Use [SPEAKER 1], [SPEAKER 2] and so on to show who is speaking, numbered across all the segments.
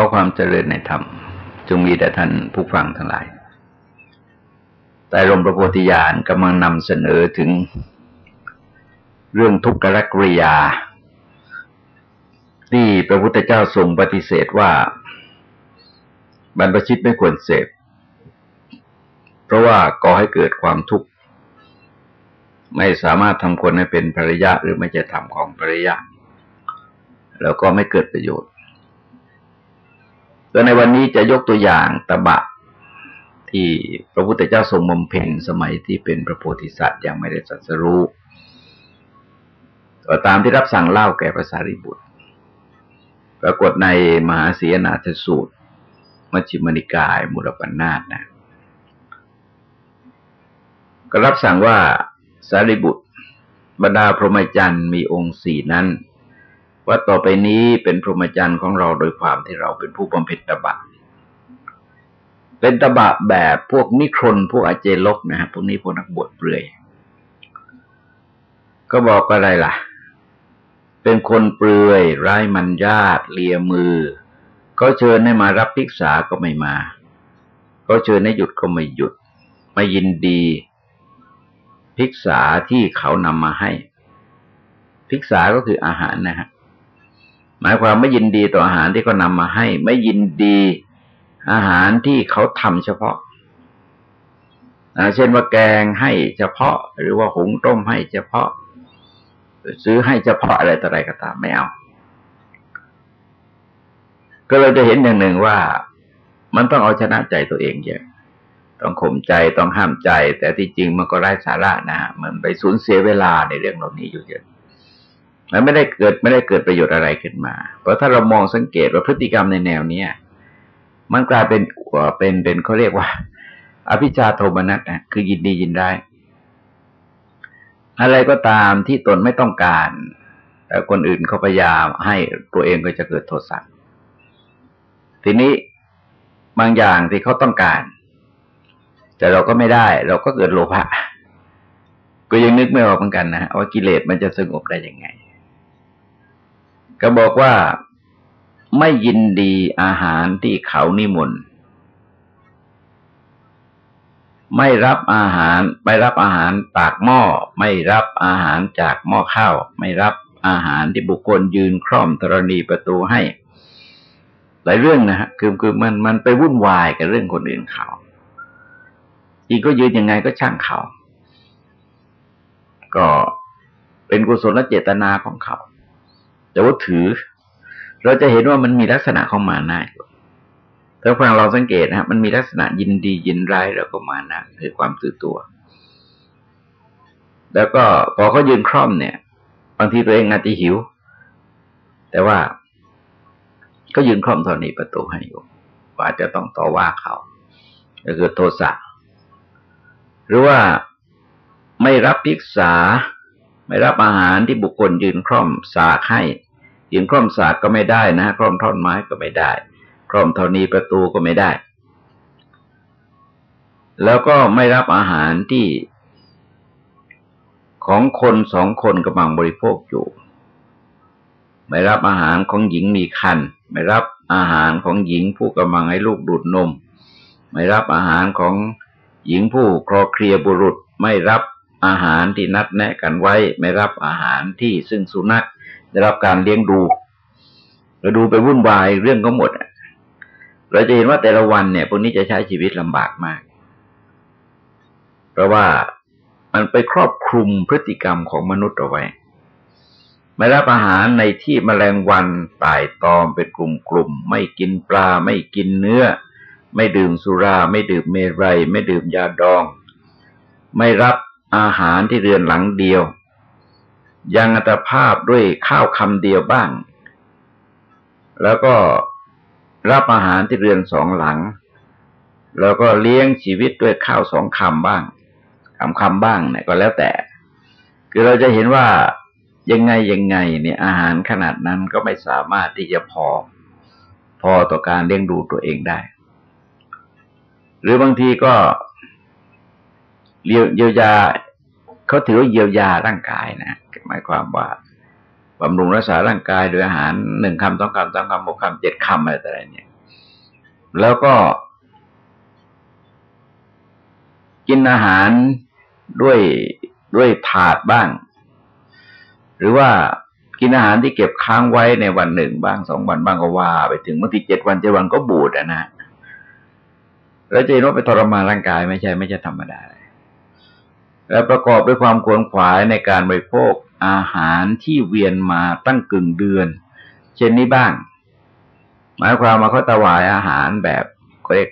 [SPEAKER 1] อความเจริญในธรรม จงมีแต่ท่านผู้ฟังทั้งหลาย แต่รมประโพธิญาณกำลังนำเสนอถึงเรื่องทุกขกริยา ที่พระพุทธเจ้าทรงปฏิเสธว่า บรรพชิตไม่ควรเสพ เพราะว่าก่อให้เกิดความทุกข์ ไม่สามารถทำคนให้เป็นภริยะหรือไม่จะทำของภริยะ แล้วก็ไม่เกิดประโยชน์ แต่ในวันนี้จะยกตัวอย่างตะบะ ที่พระพุทธเจ้าทรงบำเพ็ญสมัยที่เป็นพระโพธิสัตว์ยังไม่ได้สัสรู้ก็ตามที่รับสั่งเล่าแก่พระสารีบุตร ปรากฏในมหาเสียนาทสูตร มัชฌิมนิกายมุรปันนาตนะก็รับสั่งว่าสารีบุตรบรรดาพรหมจรรย์มีองค์สี่นั้น ว่าต่อไปนี้เป็นพรหมจรรย์ของเราโดยความที่เราเป็นผู้บำเพ็ญตบะ เป็นตบะแบบพวกนิครนพวกอาเจลกนะฮะพวกนี้พวกนักบวชเปลือย ก็บอกอะไรล่ะ เป็นคนเปลือยไร้มันญาติเลียมือ ก็เชิญให้มารับภิกษาก็ไม่มา ก็เชิญให้หยุดก็ไม่หยุด ไม่ยินดีภิกษาที่เขานำมาให้ ภิกษาก็คืออาหารนะฮะ หมายความไม่ยินดีต่ออาหารที่เขานำมาให้ ไม่ยินดีอาหารที่เขาทำเฉพาะเช่นว่าแกงให้เฉพาะ หรือว่าหุงต้มให้เฉพาะ ซื้อให้เฉพาะอะไรต่ออะไรก็ตามไม่เอา ก็เราจะเห็นอย่างหนึ่งว่ามันต้องเอาชนะใจตัวเองเยอะต้องข่มใจต้องห้ามใจ แต่ที่จริงมันก็ไร้สาระนะมันไปสูญเสียเวลาในเรื่องเหล่านี้อยู่เยอะ มันไม่ได้เกิดไม่ได้เกิดประโยชน์อะไรขึ้นมา เพราะถ้าเรามองสังเกตว่าพฤติกรรมในแนวเนี้ยมันกลายเป็นเป็นเป็นเขาเรียกว่า อภิชาโทมนัสนะคือยินดียินได้อะไรก็ตามที่ตนไม่ต้องการ แต่คนอื่นเขาพยายามให้ตัวเองก็จะเกิดโทสะทีนี้บางอย่างที่เขาต้องการ แต่เราก็ไม่ได้ เราก็เกิดโลภะก็ยังนึกไม่ออกเหมือนกันนะว่ากิเลสมันจะสงบได้ยังไง ก็บอกว่าไม่ยินดีอาหารที่เขานิมนต์ไม่รับอาหารไม่รับอาหารปากหม้อ ไม่รับอาหารจากหม้อข้าว ไม่รับอาหารที่บุคคลยืนคร่อมธรณีประตูให้ หลายเรื่องนะฮะคือคือมันมันไปวุ่นวายกับเรื่องคนอื่นเขาอีกก็ยืนยังไงก็ช่างเขา ก็เป็นกุศลเจตนาของเขา แต่ว่าถือ เราจะเห็นว่ามันมีลักษณะของมานะอยู่ถ้าฟังเราสังเกตนะมันมีลักษณะยินดียินร้ายแล้วก็มานะคือความตื่นตัว แล้วก็พอเขายืนคร่อมเนี่ยบางทีตัวเองอาจจะหิว แต่ว่าก็ยืนคร่อมตอนนี้ประตูให้อยู่ว่าจะต้องต่อว่าเขาก็คือโทสะหรือว่าไม่รับพิกษา ไม่รับอาหารที่บุคคลยืนคร่อมสากให้ ยืนคล่อมสากก็ไม่ได้นะคล่อมท่อนไม้ก็ไม่ได้คล่อมเท่านี้ประตูก็ไม่ได้ แล้วก็ไม่รับอาหารที่ของคนสองคนกำลังบริโภคอยู่ ไม่รับอาหารของหญิงมีคันไม่รับอาหารของหญิงผู้กำลังให้ลูกดูดนม ไม่รับอาหารของหญิงผู้ครอเคลียบุรุษ ไม่รับ อาหารที่นัดแนะกันไว้ ไม่รับอาหารที่ซึ่งสุนัขได้รับการเลี้ยงดูเราดูไปวุ่นวายเรื่องก็หมดเราจะเห็นว่าแต่ละวันเนี่ยพวกนี้จะใช้ชีวิตลำบากมาก เพราะว่ามันไปครอบคลุมพฤติกรรมของมนุษย์เอาไว้ไม่รับอาหารในที่มแมลงวันตายตอมเป็นกลุ่มๆไม่กินปลาไม่กินเนื้อ ไม่ดื่มสุรา ไม่ดื่มเมรัย ไม่ดื่มยาดอง ไม่รับ อาหารที่เรือนหลังเดียว ยังอัตภาพด้วยข้าวคำเดียวบ้าง แล้วก็รับอาหารที่เรือนสองหลัง แล้วก็เลี้ยงชีวิตด้วยข้าวสองคำบ้างคำคำบ้างเนี่ยก็แล้วแต่ คือเราจะเห็นว่ายังไงยังไงเนี่ยอาหารขนาดนั้นก็ไม่สามารถที่จะพอ พอต่อการเลี้ยงดูตัวเองได้ หรือบางทีก็ เยียวยาเขาถือว่าเยียวยาร่างกายนะหมายความว่าบำรุงรักษาร่างกายโดยอาหารหนึ่งคำสองคำสามคำหกคำเจ็ดคำอะไรต่ออะไรเนี่ย แล้วก็ กินอาหารด้วยด้วยถาดบ้าง หรือว่ากินอาหารที่เก็บค้างไว้ในวันหนึ่งบ้างสองวันบ้างก็ว่า ไปถึงบางทีเจ็ดวันเจ็ดวันก็บูดนะแล้วจะเห็นว่าไปทรมานร่างกายไม่ใช่ ไม่ใช่ธรรมดา และประกอบด้วยความขวนขวายในการบริโภคอาหารที่เวียนมาตั้งกึ่งเดือน เช่นนี้บ้าง หมายความมาเขาถวายอาหารแบบเรียก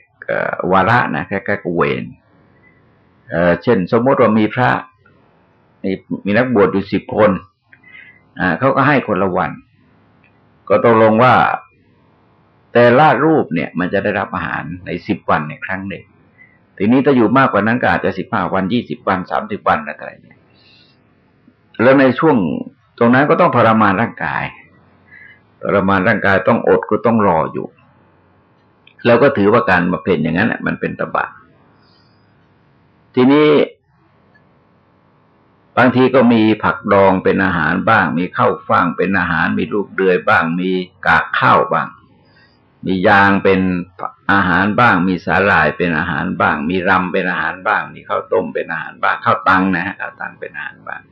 [SPEAKER 1] วาระนะแค่แค่เวนเช่น สมมติว่ามีพระมีนักบวชอยู่สิบคนเขาก็ให้คนละวัน ก็ตกลงว่าแต่ละรูปเนี่ย มันจะได้รับอาหารในสิบวันในครั้งหนึ่ง ทีนี้ถ้าอยู่มากกว่านั้นก็อาจจะสิบห้าวันยี่สิบวันสามสิบวันอะไรเนี่ยแล้วในช่วงตรงนั้นก็ต้องทรมานร่างกายทรมานร่างกายต้องอดก็ต้องรออยู่ แล้วก็ถือว่าการมาเพนอย่างนั้นแหละมันเป็นตบะทีนี้บางทีก็มีผักดองเป็นอาหารบ้าง มีข้าวฟ่างเป็นอาหาร มีลูกเดือยบ้าง มีกากข้าวบ้าง มียางเป็น อาหารบ้างมีสาหร่ายเป็นอาหารบ้าง มีรำเป็นอาหารบ้าง มีข้าวต้มเป็นอาหารบ้างข้าวตังนะฮะข้าวตังเป็นอาหารบ้าง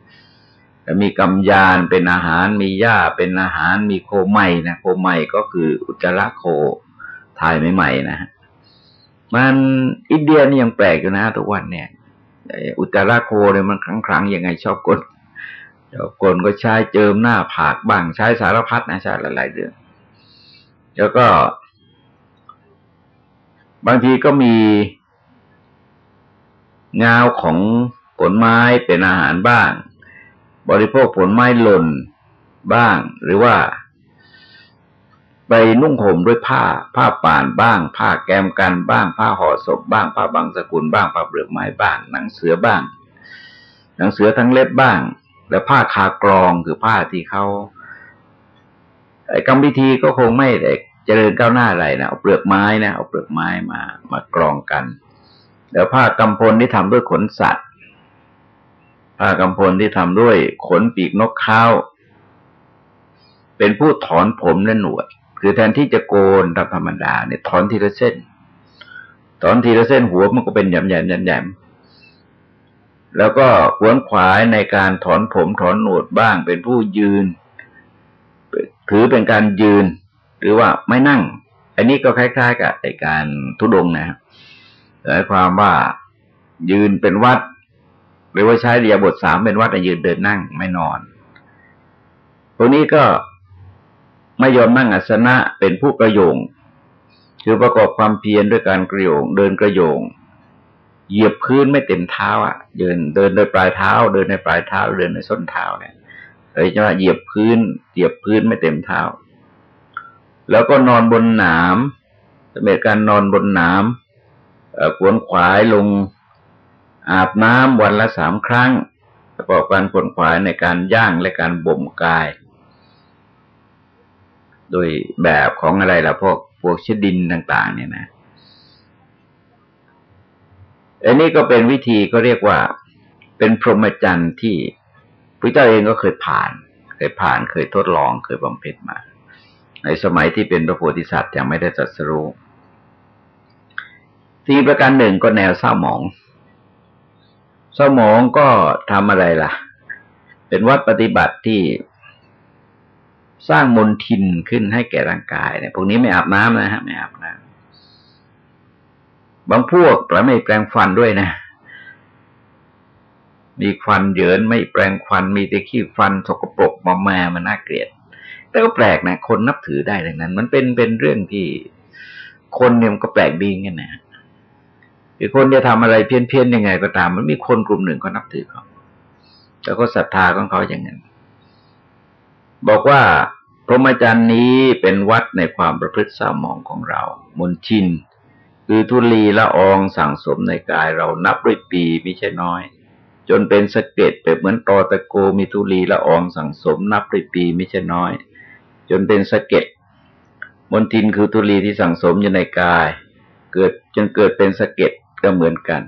[SPEAKER 1] แล้วมีกำยานเป็นอาหารมีหญ้าเป็นอาหาร มีโคไมนะโคไมก็คืออุจจาระโคทายใหม่ๆนะฮะมันอินเดียนี่ยังแปลกอยู่นะทุกวันเนี่ยอุตราโคเนี่ยมันครั้งๆยังไงชอบกลชอบกลก็ใช้เจิมหน้าผากบ้างใช้สารพัดนะใช้หลายๆเรื่องแล้วก็ บางทีก็มีเงาของผลไม้เป็นอาหารบ้าง บริโภคผลไม้หล่นบ้าง หรือว่า ไปนุ่งห่มด้วยผ้า ผ้าป่านบ้าง ผ้าแกมกันบ้าง ผ้าห่อศพบ้าง ผ้าบางสกุลบ้าง ผ้าเปลือกไม้บ้าง หนังเสือบ้าง หนังเสือทั้งเล็บบ้าง แล้วผ้าคากรองคือผ้าที่เขาไอ้กรรมพิธีก็คงไม่ได้ เจริญก้าวหน้าอะไรนะเอาเปลือกไม้นะเอาเปลือกไม้มามากรองกันแล้วผ้ากำพลที่ทำด้วยขนสัตว์ผ้ากำพลที่ทำด้วยขนปีกนกข้าวเป็นผู้ถอนผมและหนวด คือแทนที่จะโกนตามธรรมดาเนี่ยถอนทีละเส้น ถอนทีละเส้นหัวมันก็เป็นหยำๆหยๆแล้วก็ขวนขวายในการถอนผมถอนหนวดบ้าง เป็นผู้ยืน ถือเป็นการยืน หรือว่าไม่นั่ง อันนี้ก็คล้าย ๆ กับในการทุดงนะหมายความว่ายืนเป็นวัด หรือว่าใช้เรียบทสามเป็นวัดแต่ยืนเดินนั่งไม่นอนพวนี้ก็ไม่ยอมนั่งอัสนะเป็นผู้กระโยงคือประกอบความเพียรด้วยการกระโยง เดินกระโยง เหยียบพื้นไม่เต็มเท้าอะเดินเดินโดยปลายเท้า เดินในปลายเท้าเดินในส้นเท้าเนี่ยเลยจะว่าเหยียบพื้น เหยียบพื้นไม่เต็มเท้า แล้วก็นอนบนหนามสมัยการนอนบนหนามขวนขวายลงอาบน้ำวันละสามครั้งประกอบการขวนขวายในการย่างและการบ่มกาย โดยแบบของอะไรล่ะพวกพวกชดินต่าง ๆ เนี่ยนะอันนี้ก็เป็นวิธีก็เรียกว่า เป็นพรหมจรรย์ที่พระเจ้าเองก็เคยผ่าน เคยผ่านเคยทดลองเคยบำเพ็ญมา ในสมัยที่เป็นพระโพธิสัตว์ยังไม่ได้ตรัสรู้ทีประการหนึ่งก็แนวเศร้าหมอง เศร้าหมองก็ทำอะไรล่ะ เป็นวัดปฏิบัติที่สร้างมลทินขึ้นให้แก่ร่างกายเนี่ยพวกนี้ไม่อาบน้ำนะฮะไม่อาบน้ำบางพวกแล้ไม่แปรงฟันด้วยนะ มีควันเยินไม่แปรงฟันมีแต่ขี้ฟันสกปรกมาแม่มันน่าเกลียด แต่ก็แปลกนะ คนนับถือได้ดังนั้น มันเป็นเป็นเรื่องที่คนเนี่ยมันก็แปลกดีกันนะคือคนจะทำอะไรเพี้ยนเพียนยังไงก็ตาม มันมีคนกลุ่มหนึ่งก็นับถือเขาแล้วก็ศรัทธาของเขาอย่างนั้น บอกว่าพรหมจรรย์นี้เป็นวัดในความประพฤติสามองของเรา มนชิน คือทุลีละอองสั่งสมในกายเรานับด้วยปีไม่ใช่น้อย จนเป็นสะเก็ดเปเหมือนตอตะโกมีทุลีละอองสั่งสมนับด้วยปีไม่ใช่น้อย จนเป็นสะเก็ดมนทินคือทุลีที่สั่งสมอยู่ในกาย เกิดจนเกิดเป็นสะเก็ดก็เหมือนกัน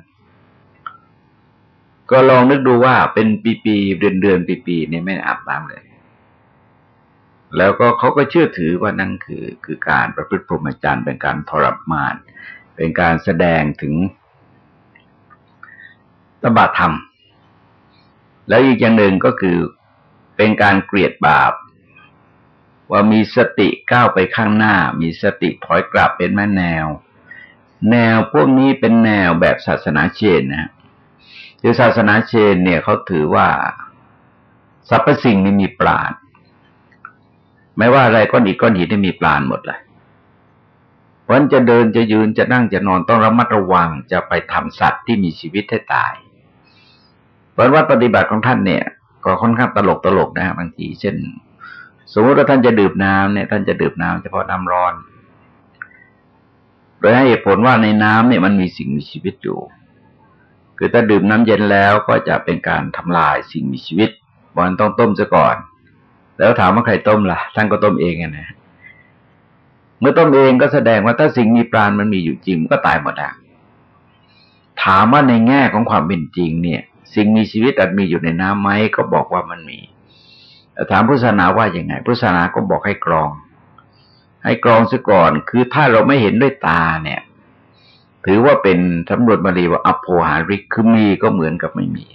[SPEAKER 1] ก็ลองนึกดูว่าเป็นปีๆเดือนเดือนปีๆเนี่ยไม่อาบน้ำเลย แล้วก็เขาก็เชื่อถือว่านั่นคือคือการประพฤติพรหมจรรย์เป็นการทรมาน เป็นการแสดงถึงตบะธรรม แล้วอีกอย่างหนึ่งก็คือเป็นการเกลียดบาป ว่ามีสติก้าวไปข้างหน้า มีสติถอยกลับเป็นแม่แนว แนวพวกนี้เป็นแนวแบบศาสนาเชนนะคือศาสนาเชนเนี่ยเขาถือว่าสรรพสิ่งนี้มีปราณไม่ว่าอะไรก้อนอิฐก้อนหินได้มีปราณหมดเลยวันจะเดินจะยืนจะนั่งจะนอนต้องระมัดระวังจะไปทำสัตว์ที่มีชีวิตให้ตายเพราะว่าปฏิบัติของท่านเนี่ย ก็ค่อนข้างตลกตลกนะบางที เช่น สมมติว่าท่านจะดื่มน้ำเนี่ยท่านจะดื่มน้ำเฉพาะน้ำร้อน โดยให้เหตุผลว่าในน้ำเนี่ยมันมีสิ่งมีชีวิตอยู่ คือถ้าดื่มน้ำเย็นแล้วก็จะเป็นการทำลายสิ่งมีชีวิตมันต้องต้มซะก่อน แล้วถามว่าใครต้มล่ะ ท่านก็ต้มเองนะ เมื่อต้มเองก็แสดงว่าถ้าสิ่งมีปราณมันมีอยู่จริงก็ตายหมดอะถามว่าในแง่ของความเป็นจริงเนี่ย สิ่งมีชีวิตอาจมีอยู่ในน้ำไหมก็บอกว่ามันมี ถามพุทธศาสนาว่าอย่างไงพุทธศาสนาก็บอกให้กรอง ให้กรองซะก่อน คือถ้าเราไม่เห็นด้วยตาเนี่ย ถือว่าเป็นสำรวจบาลีว่าอภโพหาริกคือมีก็เหมือนกับไม่มี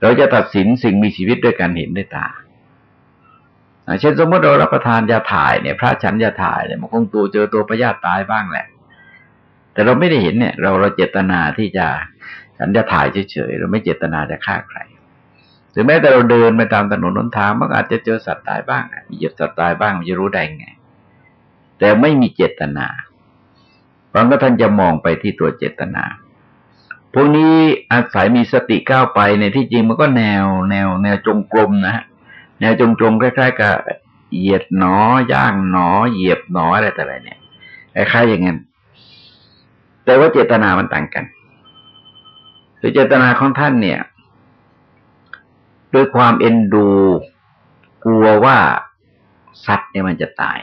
[SPEAKER 1] เราจะตัดสินสิ่งมีชีวิตด้วยการเห็นด้วยตาเช่นสมมติเรารับประทานยาถ่ายเนี่ย พระฉันยาถ่ายเนี่ยมันคงตัวเจอตัวพยาธิตายบ้างแหละ แต่เราไม่ได้เห็นเนี่ย เราเราเจตนาที่จะฉันจะถ่ายเฉยๆเราไม่เจตนาจะฆ่าใคร ถึงแม้แต่เราเดินไปตามถนนนนทางมันอาจจะเจอสัตว์ตายบ้างมีเหยียบสัตว์ตายบ้างมันจะรู้ได้ไง แต่ไม่มีเจตนาเพราะก็ท่านจะมองไปที่ตัวเจตนาพวกนี้อาศัยมีสติก้าวไปในที่จริงมันก็แนว แนว แนวจงกรมนะฮะแนวจงกรมคล้ายๆกับเหยียดหนอย่างหนอ เหยียบหนออะไรแต่อะไรเนี่ยคล้ายๆอย่างนั้นแต่ว่าเจตนามันต่างกันคือเจตนาของท่านเนี่ย ด้วยความเอ็นดู กลัวว่าสัตว์เนี่ยมันจะตาย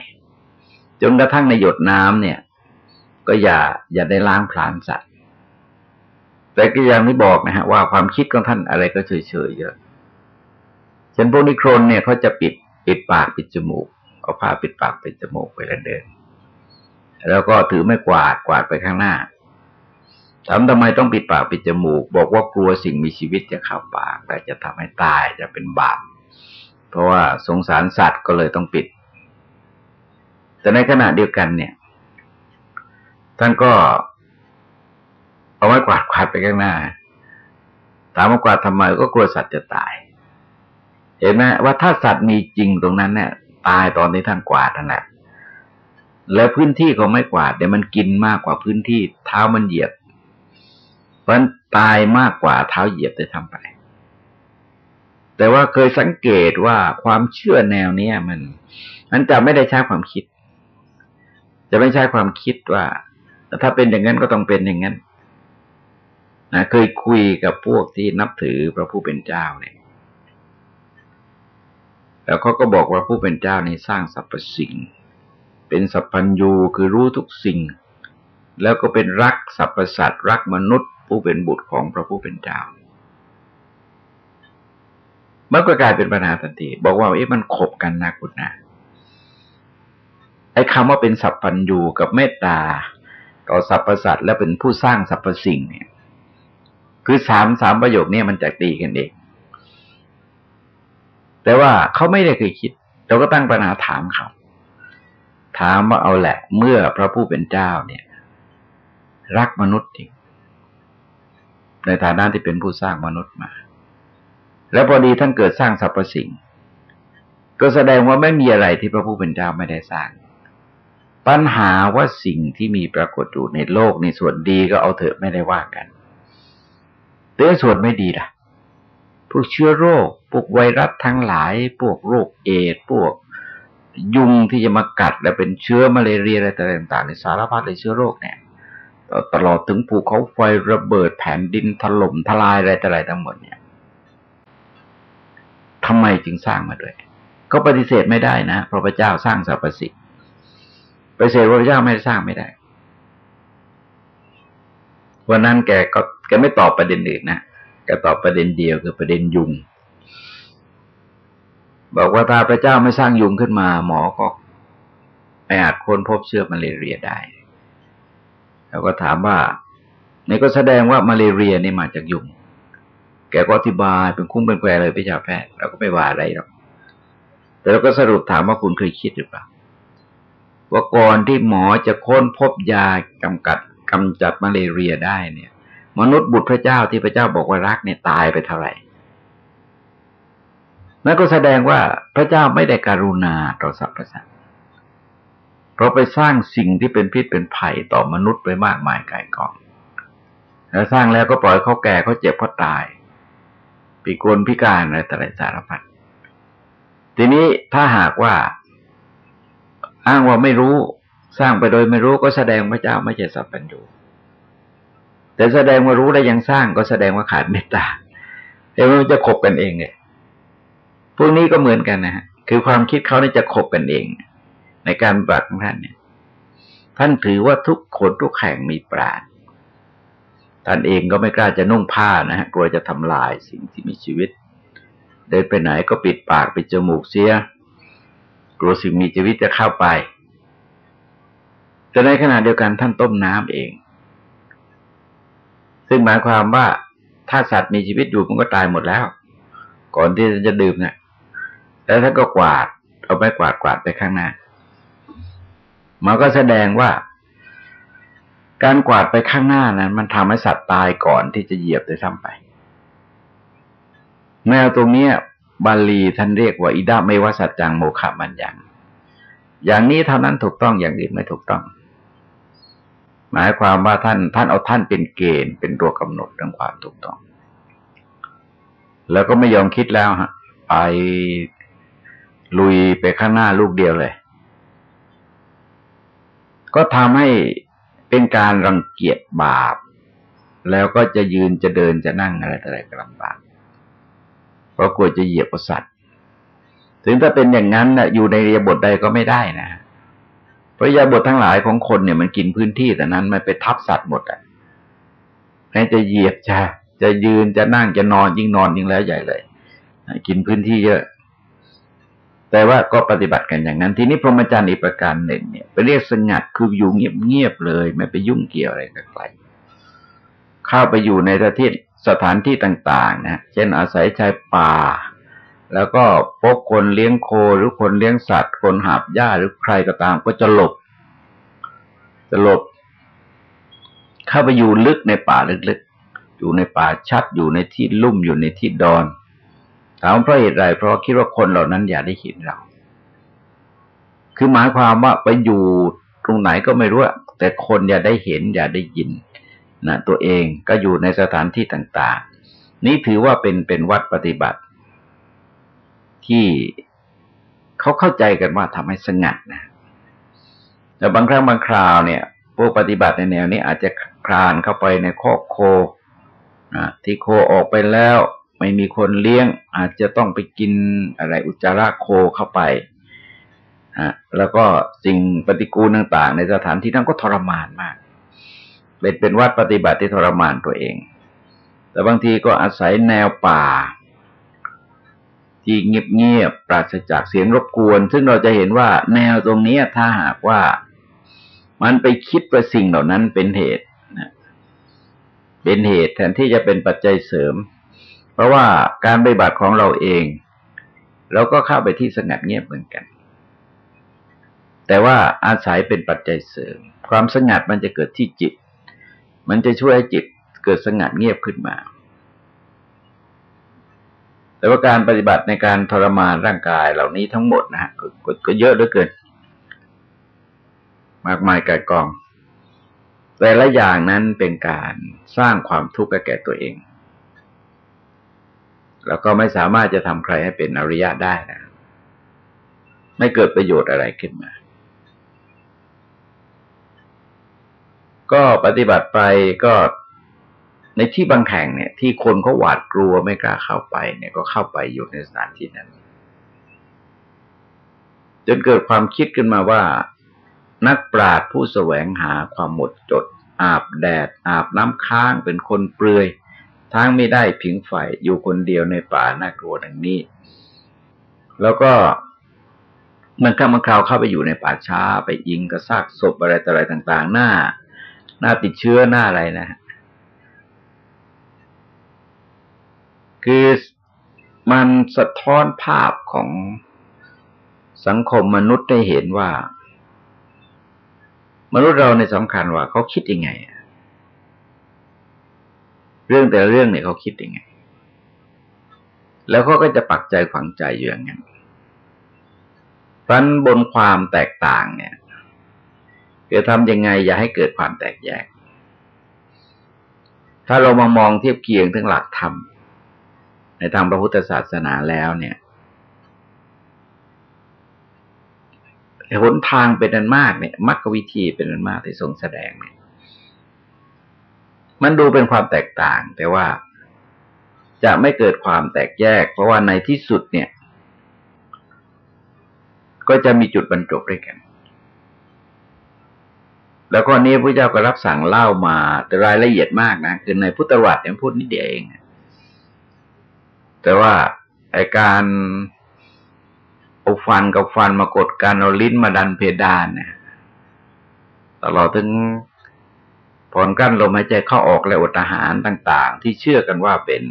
[SPEAKER 1] จนกระทั่งในหยดน้ำเนี่ย ก็อย่าอย่าได้ล้างผลาญสัตว์ แต่ก็ยังไม่บอกนะฮะ ว่าความคิดของท่านอะไรก็เฉยๆเยอะเช่นพวกนิโครนเนี่ยเขาจะปิดปิดปากปิดจมูกเอาผ้าปิดปากปิดจมูกไปแล้วเดิน แล้วก็ถือไม่กวาดกวาดไปข้างหน้า ถามทำไมต้องปิดปากปิดจมูก บอกว่ากลัวสิ่งมีชีวิตจะเข้าปากแต่จะทำให้ตายจะเป็นบาปเพราะว่าสงสารสัตว์ก็เลยต้องปิด แต่ในขณะเดียวกันเนี่ย ท่านก็เอาไม้กวาดกวาดไปข้างหน้า ถามว่ากวาดทำไมก็กลัวสัตว์จะตาย เห็นไหมว่าถ้าสัตว์มีจริงตรงนั้นเนี่ย ตายตอนที่ท่านกวาดนั่นแหละแล้วพื้นที่ของไม้กวาดเดี๋ยวมันกินมากกว่าพื้นที่เท้ามันเหยียบ เพราะตายมากกว่าเท้าเหยียบจะทำไป แต่ว่าเคยสังเกตว่าความเชื่อแนวเนี้ยมันมันจะไม่ได้ใช้ความคิด จะไม่ใช้ความคิดว่า ถ้าเป็นอย่างนั้นก็ต้องเป็นอย่างนั้นนะเคยคุยกับพวกที่นับถือพระผู้เป็นเจ้าเนี่ย แล้วเขาก็บอกว่าผู้เป็นเจ้าในสร้างสรรพสิ่ง เป็นสัพพัญญูคือรู้ทุกสิ่ง แล้วก็เป็นรักสรรพสัตว์รักมนุษย์ ผู้เป็นบุตรของพระผู้เป็นเจ้าเมื่อก็กลายเป็นปัญหาทันที บอกว่าเอ๊ะมันขบกันนะคุณนะไอ้คำว่าเป็นสัพพัญญูกับเมตตา ต่อสรรพสัตว์และเป็นผู้สร้างสรรพสิ่งเนี่ย คือสามสามประโยคนี้มันจะตีกันเองแต่ว่าเขาไม่ได้เคยคิด เราก็ตั้งปัญหาถามเขาถามว่าเอาแหละ เมื่อพระผู้เป็นเจ้าเนี่ย รักมนุษย์จริง ในฐานะที่เป็นผู้สร้างมนุษย์มา แล้วพอดีท่านเกิดสร้างสรรพสิ่ง ก็แสดงว่าไม่มีอะไรที่พระผู้เป็นเจ้าไม่ได้สร้าง ปัญหาว่าสิ่งที่มีปรากฏอยู่ในโลกในส่วนดีก็เอาเถอะไม่ได้ว่ากัน แต่ส่วนไม่ดีล่ะ พวกเชื้อโรค พวกไวรัสทั้งหลาย พวกโรคเอดพวกยุงที่จะมากัด และเป็นเชื้อมาเลเรียอะไรต่างๆในสารพัดเลยเชื้อโรคเนี่ย ตลอดถึงภูเขาไฟระเบิดแผ่นดินถล่มทลายอะไรต่ออะไรทั้งหมดเนี่ยทำไมจึงสร้างมาด้วย ก็ปฏิเสธไม่ได้นะพระพเจ้าสร้างสรรพสิ่งปฏิเสธพระเจ้าไม่ได้สร้างไม่ได้วันนั้นแกก็แกไม่ตอบประเด็นอื่นนะแกตอบประเด็นเดียวคือประเด็นยุง บอกว่าถ้าพระเจ้าไม่สร้างยุงขึ้นมา หมอก็ไม่อาจค้นพบเชื้อมาเลเรียได้ แล้วก็ถามว่านี่ก็แสดงว่ามาเลเรียนี่มาจากยุง แกก็อธิบายเป็นคุ้งเป็นแควเลยพี่ชาแพทย์เราก็ไม่ว่าอะไรหรอก แต่เราก็สรุปถามว่าคุณเคยคิดหรือเปล่า ว่าก่อนที่หมอจะค้นพบยากำกัดกำจัดมาเลเรียได้เนี่ย มนุษย์บุตรพระเจ้าที่พระเจ้าบอกว่ารักเนี่ยตายไปเท่าไหร่นั่นก็แสดงว่าพระเจ้าไม่ได้การุณาต่อสรรพสัตว์ เราไปสร้างสิ่งที่เป็นพิษเป็นภัยต่อมนุษย์ไปมากมายกายกองแล้วสร้างแล้วก็ปล่อยเขาแก่เขาเจ็บเขาตายปีกลพิการอะไรแต่ไรสารพัดทีนี้ถ้าหากว่า อ้างว่าไม่รู้ สร้างไปโดยไม่รู้ก็แสดงพระเจ้าไม่ใช่สัพพัญญูแต่แสดงว่ารู้ได้ยังสร้างก็แสดงว่าขาดเมตตาเดี๋ยวมันจะขบกันเองไงพวกนี้ก็เหมือนกันนะฮะคือความคิดเขาเนี่ยจะขบกันเอง ในการบัตรของท่านเนี่ย ท่านถือว่าทุกคนทุกแห่งมีปราณท่านเองก็ไม่กล้าจะนุ่งผ้านะฮะกลัวจะทำลายสิ่งที่มีชีวิต เดินไปไหนก็ปิดปากปิดจมูกเสีย กลัวสิ่งมีชีวิตจะเข้าไป แต่ในขณะเดียวกันท่านต้มน้ำเอง ซึ่งหมายความว่าถ้าสัตว์มีชีวิตอยู่มันก็ตายหมดแล้ว ก่อนที่จะดื่มเนะี่ยแล้วท่านก็กวาด เอาไปกวาดกวาดไปข้างหน้า มันก็แสดงว่า การกวาดไปข้างหน้านั้น มันทำให้สัตว์ตายก่อนที่จะเหยียบได้ทำไป แมวตรงนี้บาลีท่านเรียกว่าอิดาไม่ว่าสัจจังโมฆะมันยัง อย่างนี้เท่านั้นถูกต้องอย่างอื่นไม่ถูกต้อง หมายความว่าท่านท่านเอาท่านเป็นเกณฑ์เป็นตัวกำหนดเรื่องความถูกต้อง แล้วก็ไม่ยอมคิดแล้วฮะไปลุยไปข้างหน้าลูกเดียวเลย ก็ทำให้เป็นการรังเกียจบาป แล้วก็จะยืนจะเดินจะนั่งอะไรอะไรก็ลำบากเพราะกลัวจะเหยียบสัตว์ถึงถ้าเป็นอย่างนั้นนะอยู่ในยาบทใดก็ไม่ได้นะเพราะยาบททั้งหลายของคนเนี่ยมันกินพื้นที่แต่นั้นมันไปทับสัตว์หมดอะแม้จะเหยียบจะจะยืนจะนั่งจะนอนยิ่งนอนยิ่งแล้วใหญ่เลย กินพื้นที่เยอะ แต่ว่าก็ปฏิบัติกันอย่างนั้น ทีนี้พรหมจรรย์อีกประการหนึ่งเนี่ยไปเรียกสงัดคืออยู่เงียบๆเลย ไม่ไปยุ่งเกี่ยวอะไรกับใครเข้าไปอยู่ในสถานสถานที่ต่าง ๆ นะ เช่นอาศัยชายป่า แล้วก็พบคนเลี้ยงโคหรือคนเลี้ยงสัตว์ คนหาบหญ้าหรือใครก็ตาม ก็จะหลบ จะหลบ เข้าไปอยู่ลึกในป่าลึกๆ อยู่ในป่าชัดอยู่ในที่ลุ่มอยู่ในที่ดอน ถามเพราะเหตุไรเพราะคิดว่าคนเหล่านั้นอย่าได้เห็นเรา คือหมายความว่าไปอยู่ตรงไหนก็ไม่รู้แต่คนอย่าได้เห็นอย่าได้ยินนะตัวเองก็อยู่ในสถานที่ต่างๆ นี่ถือว่าเป็นเป็นวัดปฏิบัติ ที่เขาเข้าใจกันว่าทำให้สงัดนะ แต่บางครั้งบางคราวเนี่ยพวกปฏิบัติในแนวนี้อาจจะคลานเข้าไปในคอกโคนะที่โคออกไปแล้ว ไม่มีคนเลี้ยง อาจจะต้องไปกินอะไรอุจจาระโคเข้าไปฮะแล้วก็สิ่งปฏิกูลต่าง ๆ ในสถานที่นั้นก็ทรมานมาก เป็นเป็นวัดปฏิบัติที่ทรมานตัวเอง แต่บางทีก็อาศัยแนวป่า ที่เงียบๆปราศจากเสียงรบกวน ซึ่งเราจะเห็นว่าแนวตรงนี้ถ้าหากว่า มันไปคิดว่าสิ่งเหล่านั้นเป็นเหตุเป็นเหตุแทนที่จะเป็นปัจจัยเสริม เพราะว่าการปฏิบัติของเราเองเราก็เข้าไปที่สงัดเงียบเหมือนกัน แต่ว่าอาศัยเป็นปัจจัยเสริม ความสงัดมันจะเกิดที่จิต มันจะช่วยให้จิตเกิดสงัดเงียบขึ้นมา แต่ว่าการปฏิบัติในการทรมานร่างกายเหล่านี้ทั้งหมดนะฮะกก็เยอะเหลือเกิน มากมายกายกอง แต่ละอย่างนั้นเป็นการสร้างความทุกข์แก่ตัวเอง แล้วก็ไม่สามารถจะทำใครให้เป็นอริยะได้นะ ไม่เกิดประโยชน์อะไรขึ้นมา ก็ปฏิบัติไปก็ในที่บางแห่งเนี่ย ที่คนเขาหวาดกลัวไม่กล้าเข้าไป เนี่ยก็เข้าไปอยู่ในสถานที่นั้น จนเกิดความคิดขึ้นมาว่า นักปราชญ์ผู้แสวงหาความหมดจด อาบแดด อาบน้ำค้างเป็นคนเปลือย ทางไม่ได้ผิงไฟอยู่คนเดียวในป่าน่ากลัวดังนี้ แล้วก็มันข้ามคราวเข้าไปอยู่ในป่าช้า ไปยิงกระซากศพอะไรต่ออะไรต่าง ๆ หน้า หน้าติดเชื้อหน้าอะไรนะ คือมันสะท้อนภาพของสังคมมนุษย์ได้เห็นว่า มนุษย์เราในสำคัญว่าเขาคิดยังไง รื่องแต่เรื่องเนี่ยเขาคิดยังไง แล้วเขาก็จะปักใจฝังใจอยู่อย่างนั้นพันบนความแตกต่างเนี่ยจะทำยังไง อย่าให้เกิดความแตกแยก ถ้าเรามามองเทียบเคียงถึงหลักธรรมในทางพระพุทธศาสนาแล้วเนี่ยหนทางเป็นอันมากเนี่ยมรรควิธีเป็นอันมากที่ทรงแสดงเนี่ย มันดูเป็นความแตกต่าง แต่ว่าจะไม่เกิดความแตกแยก เพราะว่าในที่สุดเนี่ย ก็จะมีจุดบรรจบด้วยกัน แล้วก็นี้พระเจ้าก็รับสั่งเล่ามาแต่รายละเอียดมากนะคือในพุทธวัตรเนี่ยพูดนิดเดียวเอง แต่ว่าไอการเอาฟันกับฟันมากดกันเอาลิ้นมาดันเพดานเนี่ยตลอดถึง ผ่อนกั้นลมหายใจเข้าออกและอดอาหารต่าง ๆ ที่เชื่อกันว่าเป็น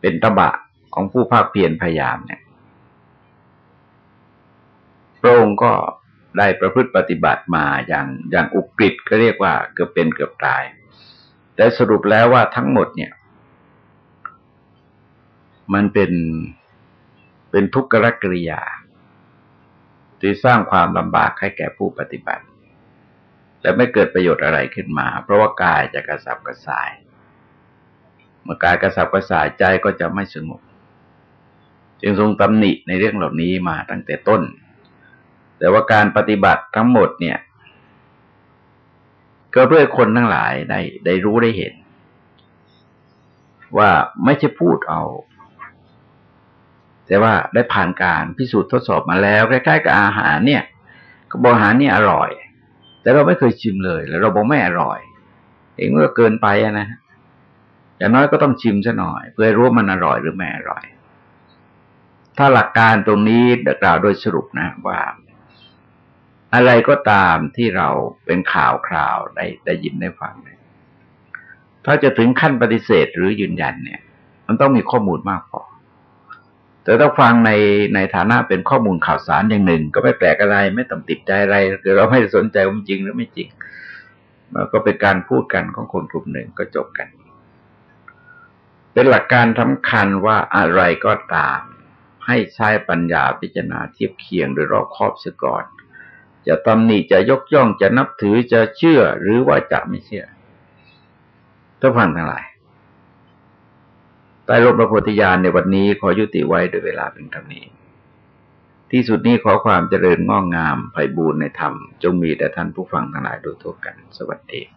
[SPEAKER 1] เป็นตบะของผู้ภาคเพียรพยายามเนี่ยพระองค์ก็ได้ประพฤติปฏิบัติมาอย่างอย่างอุกฤษก็เรียกว่าเกือบเป็นเกือบตาย แต่สรุปแล้วว่าทั้งหมดเนี่ย มันเป็นเป็นทุกขกริยา ที่สร้างความลำบากให้แก่ผู้ปฏิบัติ แต่ไม่เกิดประโยชน์อะไรขึ้นมา เพราะว่ากายจะกระสับกระส่าย เมื่อกายกระสับกระส่ายใจก็จะไม่สงบจึงทรงตำหนิในเรื่องเหล่านี้มาตั้งแต่ต้น แต่ว่าการปฏิบัติทั้งหมดเนี่ย ก็เพื่อคนทั้งหลายได้ได้รู้ได้เห็น ว่าไม่ใช่พูดเอา แต่ว่าได้ผ่านการพิสูจน์ทดสอบมาแล้วใกล้ๆกับอาหารเนี่ย ก็บอกอาหารนี่อร่อย แต่เราไม่เคยชิมเลย แล้วเราบอกไม่อร่อยเองว่าเกินไปนะอย่างน้อยก็ต้องชิมซะหน่อย เพื่อรู้มันอร่อยหรือไม่อร่อย ถ้าหลักการตรงนี้กล่าวโดยสรุปนะว่า อะไรก็ตามที่เราเป็นข่าวคราวได้ได้ยินได้ฟังถ้าจะถึงขั้นปฏิเสธหรือยืนยันเนี่ย มันต้องมีข้อมูลมากพอ แต่ถ้าฟังในในฐานะเป็นข้อมูลข่าวสารอย่างหนึ่ง ก็ไม่แปลกอะไร ไม่ต้องติดใจอะไรคือเราไม่สนใจว่าจริงหรือไม่จริงมันก็เป็นการพูดกันของคนกลุ่มหนึ่งก็จบกัน เป็นหลักการสำคัญว่าอะไรก็ตาม ให้ใช้ปัญญาพิจารณาเทียบเคียงโดยรอบครอบเสียก่อน จะตำหนิจะยกย่องจะนับถือจะเชื่อหรือว่าจะไม่เชื่อทุกพันทั้งหลาย ใต้ลมพระโพธิญาณในวันนี้ขอยุติไว้โดยเวลาเป็นคำนี้ ที่สุดนี้ขอความเจริญง้องงามไพบูรณ์ในธรรม จงมีแต่ท่านผู้ฟังทั้งหลายโดยทั่วกัน สวัสดี